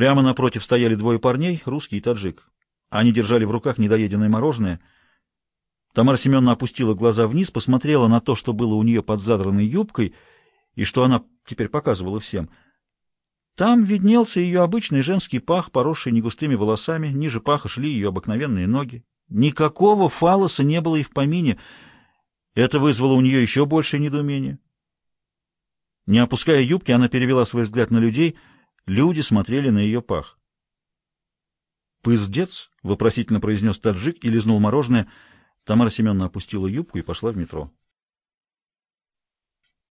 Прямо напротив стояли двое парней, русский и таджик. Они держали в руках недоеденное мороженое. Тамара Семеновна опустила глаза вниз, посмотрела на то, что было у нее под задранной юбкой, и что она теперь показывала всем. Там виднелся ее обычный женский пах, поросший негустыми волосами, ниже паха шли ее обыкновенные ноги. Никакого фалоса не было и в помине. Это вызвало у нее еще большее недоумение. Не опуская юбки, она перевела свой взгляд на людей. Люди смотрели на ее пах. «Пыздец?» — вопросительно произнес таджик и лизнул мороженое. Тамара Семеновна опустила юбку и пошла в метро.